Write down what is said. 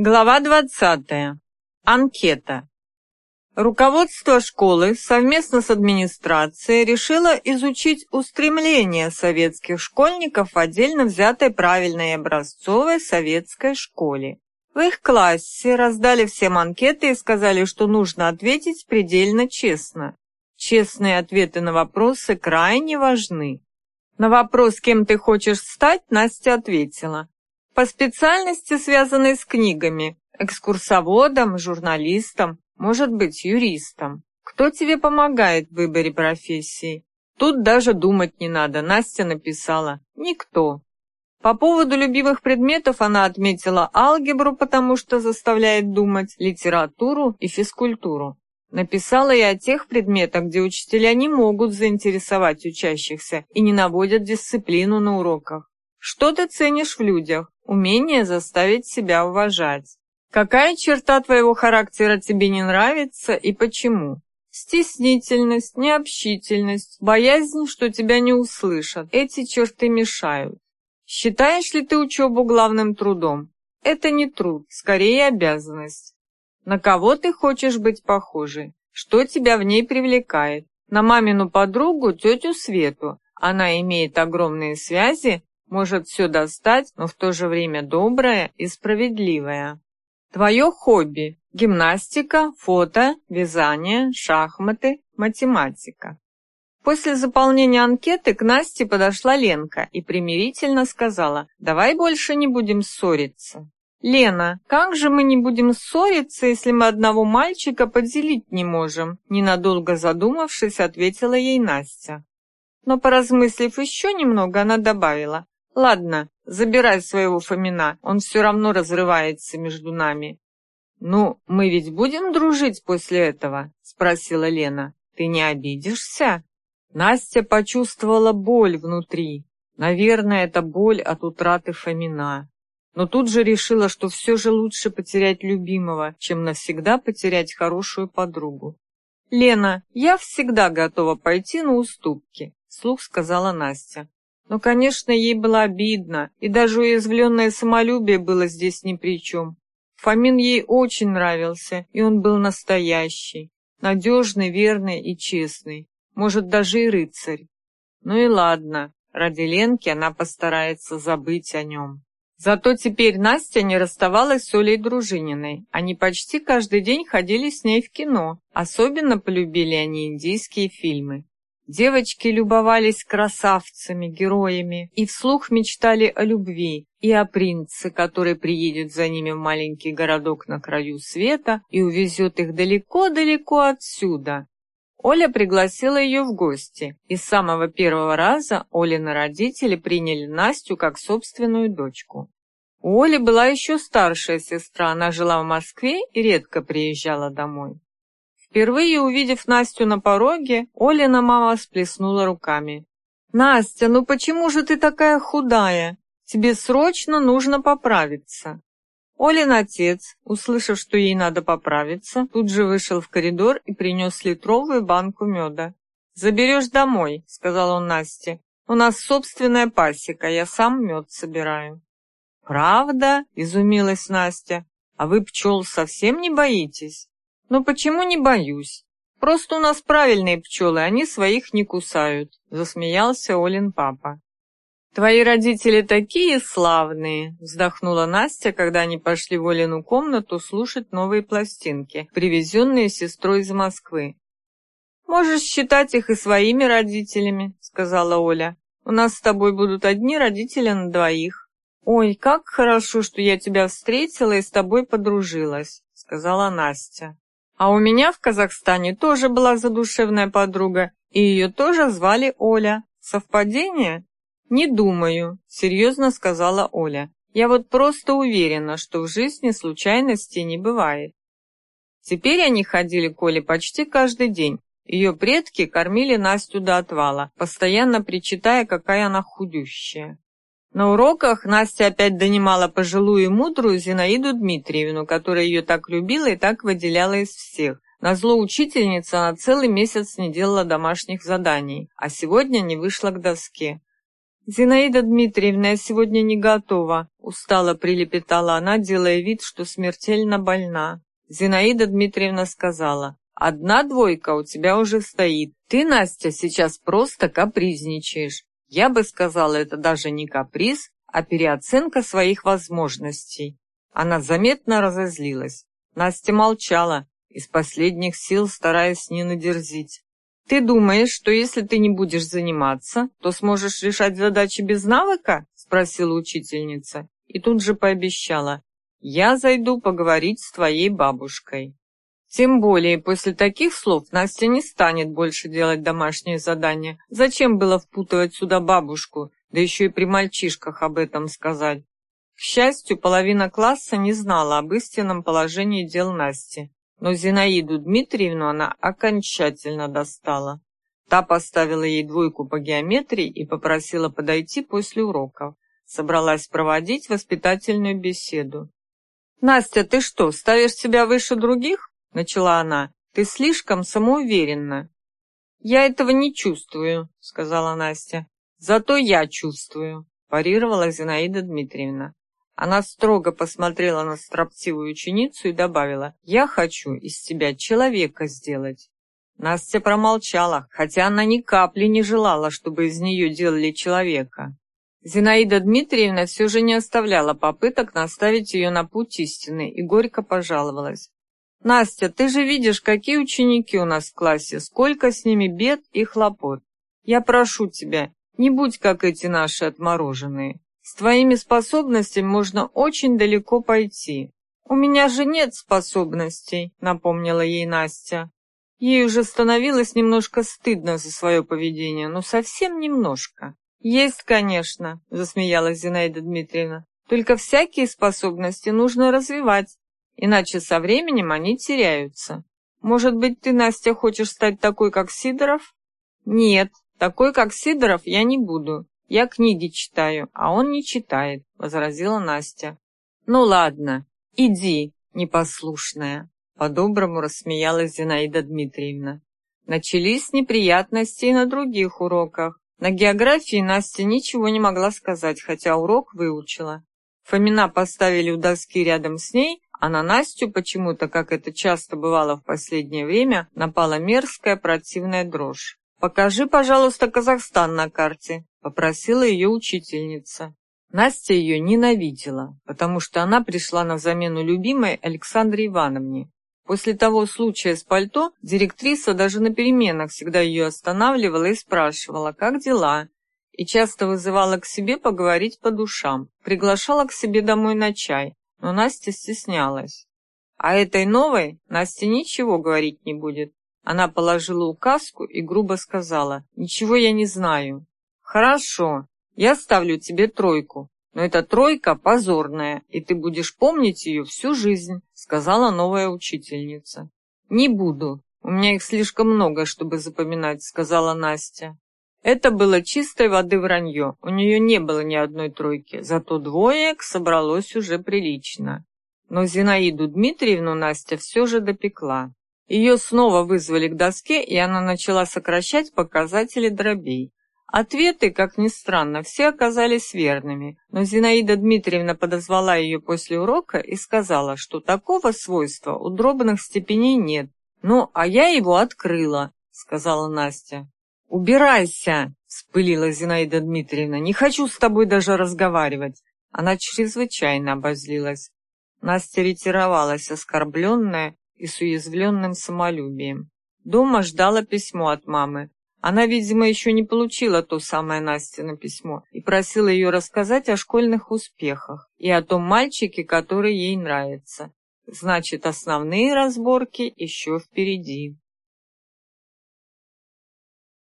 Глава 20. Анкета. Руководство школы совместно с администрацией решило изучить устремления советских школьников в отдельно взятой правильной образцовой советской школе. В их классе раздали всем анкеты и сказали, что нужно ответить предельно честно. Честные ответы на вопросы крайне важны. На вопрос, кем ты хочешь стать, Настя ответила по специальности, связанной с книгами, экскурсоводом, журналистом, может быть, юристом. Кто тебе помогает в выборе профессии? Тут даже думать не надо, Настя написала. Никто. По поводу любимых предметов она отметила алгебру, потому что заставляет думать, литературу и физкультуру. Написала и о тех предметах, где учителя не могут заинтересовать учащихся и не наводят дисциплину на уроках. Что ты ценишь в людях? Умение заставить себя уважать. Какая черта твоего характера тебе не нравится и почему? Стеснительность, необщительность, боязнь, что тебя не услышат. Эти черты мешают. Считаешь ли ты учебу главным трудом? Это не труд, скорее обязанность. На кого ты хочешь быть похожей? Что тебя в ней привлекает? На мамину подругу, тетю Свету. Она имеет огромные связи может все достать, но в то же время доброе и справедливое. Твое хобби – гимнастика, фото, вязание, шахматы, математика. После заполнения анкеты к Насте подошла Ленка и примирительно сказала, давай больше не будем ссориться. «Лена, как же мы не будем ссориться, если мы одного мальчика поделить не можем?» Ненадолго задумавшись, ответила ей Настя. Но, поразмыслив еще немного, она добавила, Ладно, забирай своего Фомина, он все равно разрывается между нами. Ну, мы ведь будем дружить после этого? Спросила Лена. Ты не обидишься? Настя почувствовала боль внутри. Наверное, это боль от утраты Фомина. Но тут же решила, что все же лучше потерять любимого, чем навсегда потерять хорошую подругу. «Лена, я всегда готова пойти на уступки», — слух сказала Настя. Но, конечно, ей было обидно, и даже уязвленное самолюбие было здесь ни при чем. Фомин ей очень нравился, и он был настоящий, надежный, верный и честный, может, даже и рыцарь. Ну и ладно, ради Ленки она постарается забыть о нем. Зато теперь Настя не расставалась с Олей Дружининой. Они почти каждый день ходили с ней в кино. Особенно полюбили они индийские фильмы. Девочки любовались красавцами, героями и вслух мечтали о любви и о принце, который приедет за ними в маленький городок на краю света и увезет их далеко-далеко отсюда. Оля пригласила ее в гости, и с самого первого раза Олины родители приняли Настю как собственную дочку. У Оли была еще старшая сестра, она жила в Москве и редко приезжала домой. Впервые увидев Настю на пороге, Олина мама сплеснула руками. «Настя, ну почему же ты такая худая? Тебе срочно нужно поправиться». Олин отец, услышав, что ей надо поправиться, тут же вышел в коридор и принес литровую банку меда. «Заберешь домой», — сказал он Насте. «У нас собственная пасека, я сам мед собираю». «Правда?» — изумилась Настя. «А вы пчел совсем не боитесь?» «Ну почему не боюсь? Просто у нас правильные пчелы, они своих не кусают», — засмеялся Олин папа. «Твои родители такие славные!» — вздохнула Настя, когда они пошли в Олину комнату слушать новые пластинки, привезенные сестрой из Москвы. «Можешь считать их и своими родителями», — сказала Оля. «У нас с тобой будут одни родители на двоих». «Ой, как хорошо, что я тебя встретила и с тобой подружилась», — сказала Настя. А у меня в Казахстане тоже была задушевная подруга, и ее тоже звали Оля. Совпадение? Не думаю, серьезно сказала Оля. Я вот просто уверена, что в жизни случайностей не бывает. Теперь они ходили к Оле почти каждый день. Ее предки кормили Настю до отвала, постоянно причитая, какая она худющая. На уроках Настя опять донимала пожилую и мудрую Зинаиду Дмитриевну, которая ее так любила и так выделяла из всех. Назло учительница на целый месяц не делала домашних заданий, а сегодня не вышла к доске. «Зинаида Дмитриевна, я сегодня не готова», — устало прилепетала она, делая вид, что смертельно больна. Зинаида Дмитриевна сказала, «Одна двойка у тебя уже стоит. Ты, Настя, сейчас просто капризничаешь. Я бы сказала, это даже не каприз, а переоценка своих возможностей». Она заметно разозлилась. Настя молчала, из последних сил стараясь не надерзить. «Ты думаешь, что если ты не будешь заниматься, то сможешь решать задачи без навыка?» — спросила учительница. И тут же пообещала. «Я зайду поговорить с твоей бабушкой». Тем более после таких слов Настя не станет больше делать домашние задания. Зачем было впутывать сюда бабушку, да еще и при мальчишках об этом сказать? К счастью, половина класса не знала об истинном положении дел Насти но Зинаиду Дмитриевну она окончательно достала. Та поставила ей двойку по геометрии и попросила подойти после уроков. Собралась проводить воспитательную беседу. «Настя, ты что, ставишь себя выше других?» — начала она. «Ты слишком самоуверенна». «Я этого не чувствую», — сказала Настя. «Зато я чувствую», — парировала Зинаида Дмитриевна. Она строго посмотрела на строптивую ученицу и добавила, «Я хочу из тебя человека сделать». Настя промолчала, хотя она ни капли не желала, чтобы из нее делали человека. Зинаида Дмитриевна все же не оставляла попыток наставить ее на путь истины и горько пожаловалась. «Настя, ты же видишь, какие ученики у нас в классе, сколько с ними бед и хлопот. Я прошу тебя, не будь как эти наши отмороженные. С твоими способностями можно очень далеко пойти. У меня же нет способностей, напомнила ей Настя. Ей уже становилось немножко стыдно за свое поведение, но совсем немножко. Есть, конечно, засмеялась Зинаида Дмитриевна. Только всякие способности нужно развивать, иначе со временем они теряются. Может быть, ты, Настя, хочешь стать такой, как Сидоров? Нет, такой, как Сидоров, я не буду. «Я книги читаю, а он не читает», — возразила Настя. «Ну ладно, иди, непослушная», — по-доброму рассмеялась Зинаида Дмитриевна. Начались неприятности и на других уроках. На географии Настя ничего не могла сказать, хотя урок выучила. Фомина поставили у доски рядом с ней, а на Настю почему-то, как это часто бывало в последнее время, напала мерзкая противная дрожь. «Покажи, пожалуйста, Казахстан на карте», — попросила ее учительница. Настя ее ненавидела, потому что она пришла на замену любимой Александре Ивановне. После того случая с пальто директриса даже на переменах всегда ее останавливала и спрашивала, как дела, и часто вызывала к себе поговорить по душам, приглашала к себе домой на чай, но Настя стеснялась. А этой новой Настя ничего говорить не будет, она положила указку и грубо сказала, «Ничего я не знаю». «Хорошо, я ставлю тебе тройку, но эта тройка позорная, и ты будешь помнить ее всю жизнь», сказала новая учительница. «Не буду, у меня их слишком много, чтобы запоминать», сказала Настя. Это было чистой воды вранье, у нее не было ни одной тройки, зато двоек собралось уже прилично. Но Зинаиду Дмитриевну Настя все же допекла. Ее снова вызвали к доске, и она начала сокращать показатели дробей. Ответы, как ни странно, все оказались верными, но Зинаида Дмитриевна подозвала ее после урока и сказала, что такого свойства у дробных степеней нет. «Ну, а я его открыла», — сказала Настя. «Убирайся!» — вспылила Зинаида Дмитриевна. «Не хочу с тобой даже разговаривать». Она чрезвычайно обозлилась. Настя ретировалась, оскорбленная, и с уязвленным самолюбием. Дома ждала письмо от мамы. Она, видимо, еще не получила то самое Настино письмо и просила ее рассказать о школьных успехах и о том мальчике, который ей нравится. Значит, основные разборки еще впереди.